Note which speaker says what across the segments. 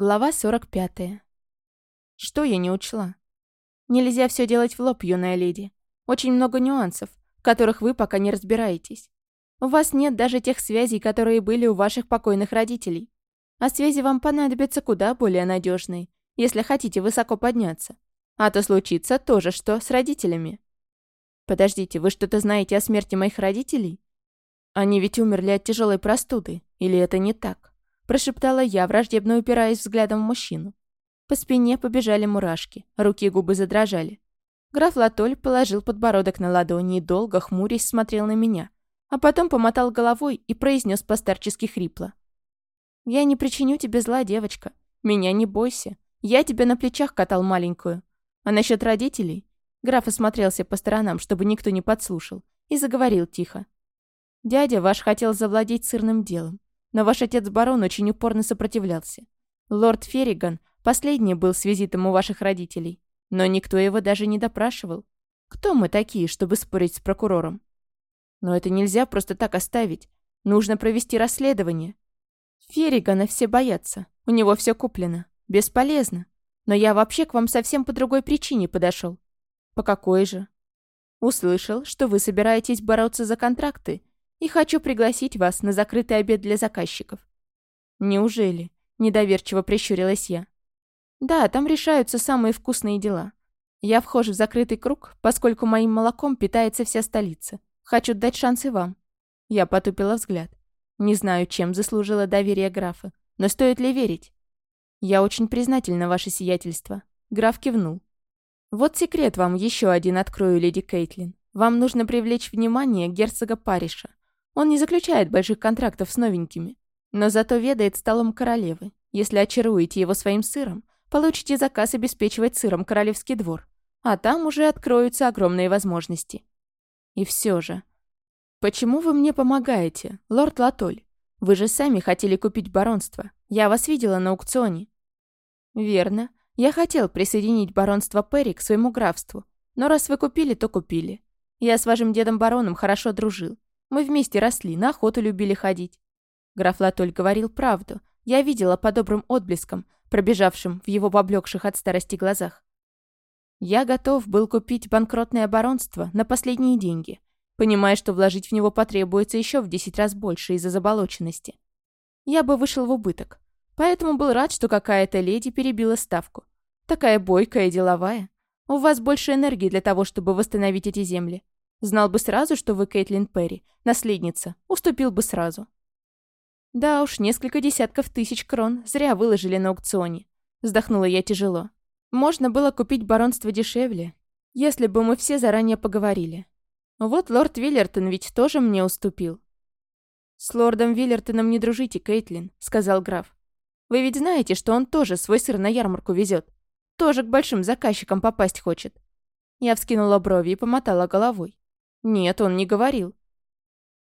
Speaker 1: Глава 45. Что я не учла? Нельзя все делать в лоб, юная леди. Очень много нюансов, в которых вы пока не разбираетесь. У вас нет даже тех связей, которые были у ваших покойных родителей. А связи вам понадобятся куда более надежные, если хотите высоко подняться. А то случится то же, что с родителями. Подождите, вы что-то знаете о смерти моих родителей? Они ведь умерли от тяжелой простуды, или это не так? Прошептала я, враждебно упираясь взглядом в мужчину. По спине побежали мурашки, руки и губы задрожали. Граф Латоль положил подбородок на ладони и долго, хмурясь, смотрел на меня, а потом помотал головой и произнес постарчески хрипло. «Я не причиню тебе зла, девочка. Меня не бойся. Я тебя на плечах катал маленькую. А насчет родителей?» Граф осмотрелся по сторонам, чтобы никто не подслушал, и заговорил тихо. «Дядя ваш хотел завладеть сырным делом. Но ваш отец-барон очень упорно сопротивлялся. Лорд Ферриган последний был с визитом у ваших родителей, но никто его даже не допрашивал. Кто мы такие, чтобы спорить с прокурором? Но это нельзя просто так оставить. Нужно провести расследование. Ферригана все боятся. У него все куплено. Бесполезно. Но я вообще к вам совсем по другой причине подошел. По какой же? Услышал, что вы собираетесь бороться за контракты и хочу пригласить вас на закрытый обед для заказчиков». «Неужели?» – недоверчиво прищурилась я. «Да, там решаются самые вкусные дела. Я вхожу в закрытый круг, поскольку моим молоком питается вся столица. Хочу дать шанс и вам». Я потупила взгляд. Не знаю, чем заслужила доверие графа, но стоит ли верить? Я очень признательна, ваше сиятельство. Граф кивнул. Вот секрет вам еще один открою, леди Кейтлин. Вам нужно привлечь внимание герцога Париша. Он не заключает больших контрактов с новенькими, но зато ведает столом королевы. Если очаруете его своим сыром, получите заказ обеспечивать сыром королевский двор. А там уже откроются огромные возможности. И все же. Почему вы мне помогаете, лорд Латоль? Вы же сами хотели купить баронство. Я вас видела на аукционе. Верно. Я хотел присоединить баронство Перри к своему графству. Но раз вы купили, то купили. Я с вашим дедом-бароном хорошо дружил. Мы вместе росли, на охоту любили ходить. Граф Латоль говорил правду. Я видела по добрым отблескам, пробежавшим в его поблекших от старости глазах. Я готов был купить банкротное баронство на последние деньги, понимая, что вложить в него потребуется еще в 10 раз больше из-за заболоченности. Я бы вышел в убыток. Поэтому был рад, что какая-то леди перебила ставку. Такая бойкая и деловая. У вас больше энергии для того, чтобы восстановить эти земли. Знал бы сразу, что вы Кэтлин Перри, наследница, уступил бы сразу. Да уж, несколько десятков тысяч крон зря выложили на аукционе. Вздохнула я тяжело. Можно было купить баронство дешевле, если бы мы все заранее поговорили. Вот лорд Виллертон ведь тоже мне уступил. «С лордом Виллертоном не дружите, Кейтлин», — сказал граф. «Вы ведь знаете, что он тоже свой сыр на ярмарку везет. Тоже к большим заказчикам попасть хочет». Я вскинула брови и помотала головой. Нет, он не говорил.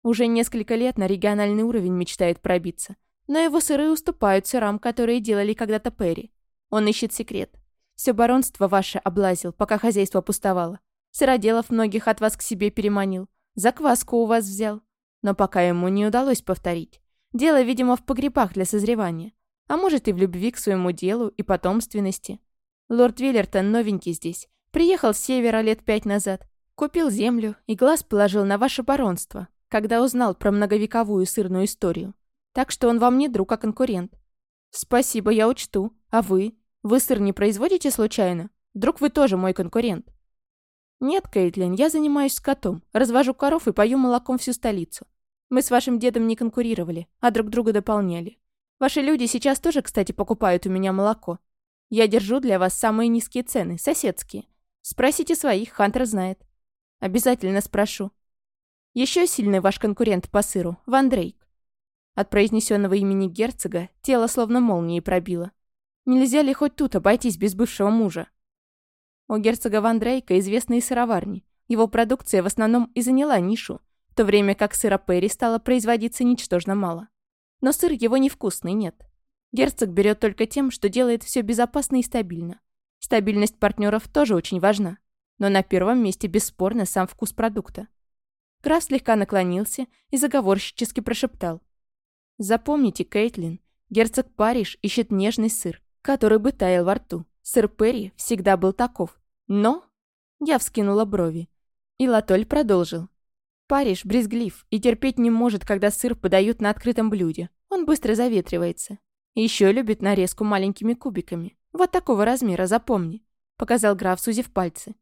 Speaker 1: Уже несколько лет на региональный уровень мечтает пробиться. Но его сыры уступают сырам, которые делали когда-то Перри. Он ищет секрет. Все баронство ваше облазил, пока хозяйство пустовало. Сыроделов многих от вас к себе переманил. Закваску у вас взял. Но пока ему не удалось повторить. Дело, видимо, в погребах для созревания. А может и в любви к своему делу и потомственности. Лорд Виллертон новенький здесь. Приехал с севера лет пять назад. Купил землю и глаз положил на ваше баронство, когда узнал про многовековую сырную историю. Так что он вам не друг, а конкурент. Спасибо, я учту. А вы? Вы сыр не производите случайно? Вдруг вы тоже мой конкурент? Нет, Кейтлин, я занимаюсь скотом, развожу коров и пою молоком всю столицу. Мы с вашим дедом не конкурировали, а друг друга дополняли. Ваши люди сейчас тоже, кстати, покупают у меня молоко. Я держу для вас самые низкие цены, соседские. Спросите своих, Хантер знает. Обязательно спрошу. Еще сильный ваш конкурент по сыру, Ван Дрейк. От произнесенного имени герцога тело словно молнией пробило. Нельзя ли хоть тут обойтись без бывшего мужа? У герцога Ван Дрейка известные сыроварни. Его продукция в основном и заняла нишу, в то время как сыра Перри стало производиться ничтожно мало. Но сыр его невкусный, нет. Герцог берет только тем, что делает все безопасно и стабильно. Стабильность партнеров тоже очень важна. Но на первом месте бесспорно сам вкус продукта. Граф слегка наклонился и заговорщически прошептал. «Запомните, Кейтлин, герцог Париж ищет нежный сыр, который бы таял во рту. Сыр Перри всегда был таков. Но... Я вскинула брови. И Латоль продолжил. Париж брезглив и терпеть не может, когда сыр подают на открытом блюде. Он быстро заветривается. Еще любит нарезку маленькими кубиками. Вот такого размера, запомни. Показал граф, сузив пальцы.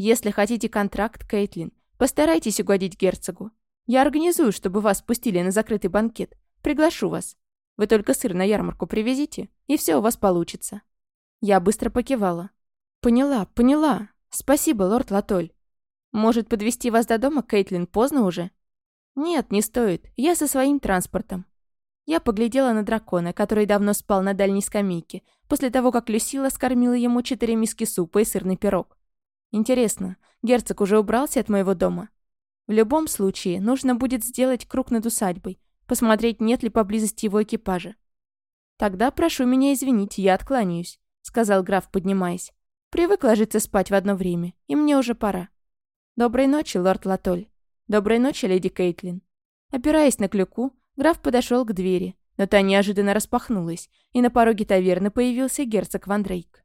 Speaker 1: Если хотите контракт, Кейтлин, постарайтесь угодить герцогу. Я организую, чтобы вас пустили на закрытый банкет. Приглашу вас. Вы только сыр на ярмарку привезите, и все у вас получится». Я быстро покивала. «Поняла, поняла. Спасибо, лорд Латоль. Может, подвести вас до дома, Кейтлин, поздно уже?» «Нет, не стоит. Я со своим транспортом». Я поглядела на дракона, который давно спал на дальней скамейке, после того, как Люсила скормила ему четыре миски супа и сырный пирог. Интересно, герцог уже убрался от моего дома? В любом случае, нужно будет сделать круг над усадьбой, посмотреть, нет ли поблизости его экипажа. «Тогда прошу меня извинить, я откланяюсь», — сказал граф, поднимаясь. «Привык ложиться спать в одно время, и мне уже пора». «Доброй ночи, лорд Латоль. Доброй ночи, леди Кейтлин». Опираясь на клюку, граф подошел к двери, но та неожиданно распахнулась, и на пороге таверны появился герцог Ван Дрейк.